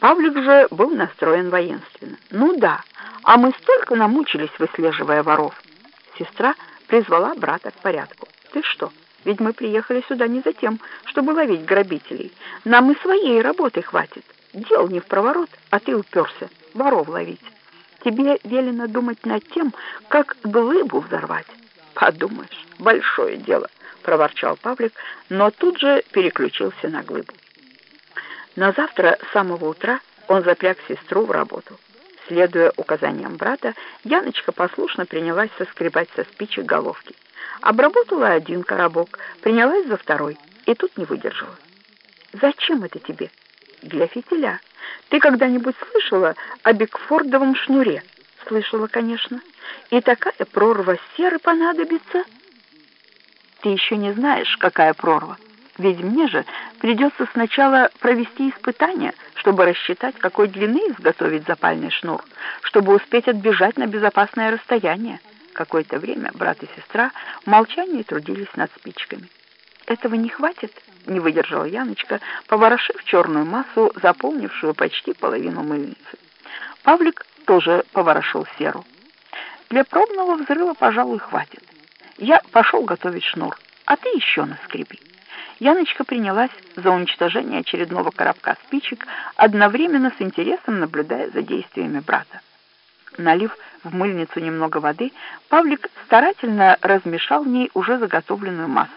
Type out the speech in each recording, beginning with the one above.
Павлик же был настроен воинственно. «Ну да, а мы столько намучились, выслеживая воров». Сестра призвала брата к порядку. «Ты что, ведь мы приехали сюда не за тем, чтобы ловить грабителей. Нам и своей работы хватит. Дел не в проворот, а ты уперся воров ловить. Тебе велено думать над тем, как глыбу взорвать». «Подумаешь, большое дело», — проворчал Павлик, но тут же переключился на глыбу. На завтра с самого утра он запряг сестру в работу. Следуя указаниям брата, Яночка послушно принялась соскребать со спичек головки. Обработала один коробок, принялась за второй, и тут не выдержала. «Зачем это тебе?» «Для фитиля. Ты когда-нибудь слышала о Бигфордовом шнуре?» «Слышала, конечно. И такая прорва серы понадобится?» «Ты еще не знаешь, какая прорва?» Ведь мне же придется сначала провести испытание, чтобы рассчитать, какой длины изготовить запальный шнур, чтобы успеть отбежать на безопасное расстояние. Какое-то время брат и сестра в молчании трудились над спичками. «Этого не хватит?» — не выдержала Яночка, поворошив черную массу, заполнившую почти половину мыльницы. Павлик тоже поворошил серу. «Для пробного взрыва, пожалуй, хватит. Я пошел готовить шнур, а ты еще наскреби». Яночка принялась за уничтожение очередного коробка спичек, одновременно с интересом наблюдая за действиями брата. Налив в мыльницу немного воды, Павлик старательно размешал в ней уже заготовленную массу.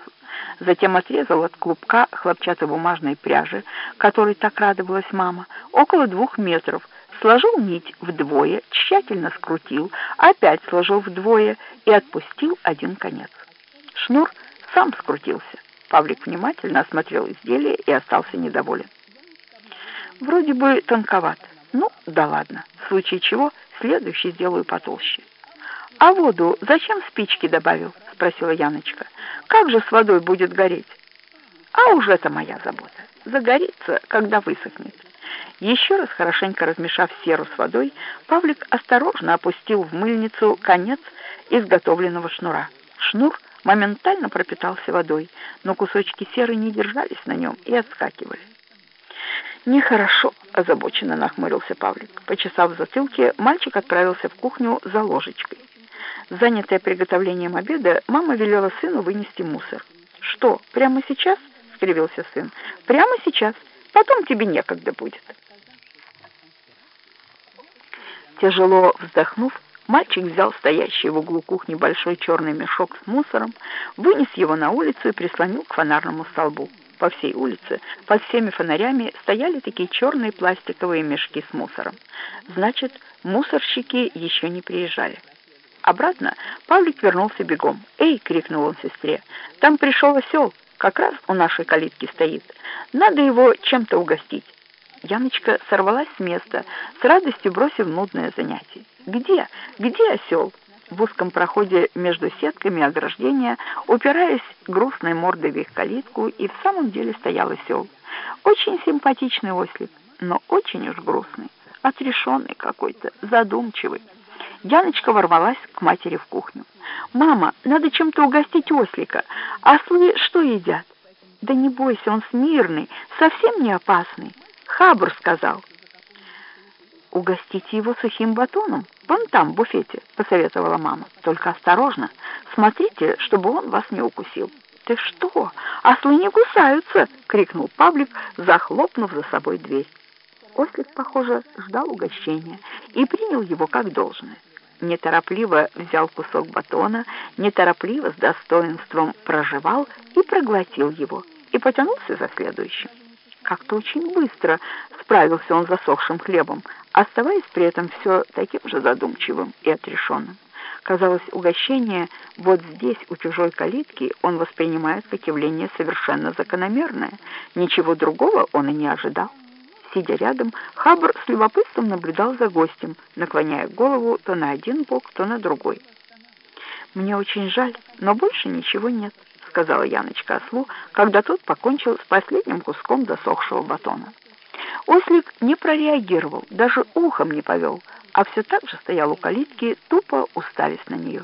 Затем отрезал от клубка хлопчатобумажной пряжи, которой так радовалась мама, около двух метров, сложил нить вдвое, тщательно скрутил, опять сложил вдвое и отпустил один конец. Шнур сам скрутился. Павлик внимательно осмотрел изделие и остался недоволен. Вроде бы тонковат. Ну, да ладно. В случае чего следующий сделаю потолще. «А воду зачем спички добавил?» — спросила Яночка. «Как же с водой будет гореть?» «А уж это моя забота. Загорится, когда высохнет». Еще раз хорошенько размешав серу с водой, Павлик осторожно опустил в мыльницу конец изготовленного шнура. Шнур — моментально пропитался водой, но кусочки серы не держались на нем и отскакивали. «Нехорошо», — озабоченно нахмурился Павлик. Почесав в затылке, мальчик отправился в кухню за ложечкой. Занятая приготовлением обеда, мама велела сыну вынести мусор. «Что, прямо сейчас?» — скривился сын. «Прямо сейчас. Потом тебе некогда будет». Тяжело вздохнув, Мальчик взял стоящий в углу кухни большой черный мешок с мусором, вынес его на улицу и прислонил к фонарному столбу. По всей улице, под всеми фонарями стояли такие черные пластиковые мешки с мусором. Значит, мусорщики еще не приезжали. Обратно Павлик вернулся бегом. «Эй!» — крикнул он сестре. «Там пришел осел, как раз у нашей калитки стоит. Надо его чем-то угостить». Яночка сорвалась с места, с радостью бросив нудное занятие. «Где? Где осел?» В узком проходе между сетками ограждения, упираясь грустной мордой в их калитку, и в самом деле стоял осел. Очень симпатичный ослик, но очень уж грустный, отрешенный какой-то, задумчивый. Яночка ворвалась к матери в кухню. «Мама, надо чем-то угостить ослика. Ослы что едят?» «Да не бойся, он смирный, совсем не опасный. Хабр сказал». «Угостите его сухим батоном, вон там, в буфете», — посоветовала мама. «Только осторожно, смотрите, чтобы он вас не укусил». «Ты что? Ослы не кусаются!» — крикнул Павлик, захлопнув за собой дверь. Ослик, похоже, ждал угощения и принял его как должное. Неторопливо взял кусок батона, неторопливо с достоинством прожевал и проглотил его, и потянулся за следующим. Как-то очень быстро справился он с засохшим хлебом, оставаясь при этом все таким же задумчивым и отрешенным. Казалось, угощение вот здесь, у чужой калитки, он воспринимает как явление совершенно закономерное. Ничего другого он и не ожидал. Сидя рядом, Хабр с любопытством наблюдал за гостем, наклоняя голову то на один бок, то на другой. «Мне очень жаль, но больше ничего нет», — сказала Яночка ослу, когда тот покончил с последним куском засохшего батона. Ослик не прореагировал, даже ухом не повел, а все так же стоял у калитки, тупо уставясь на нее.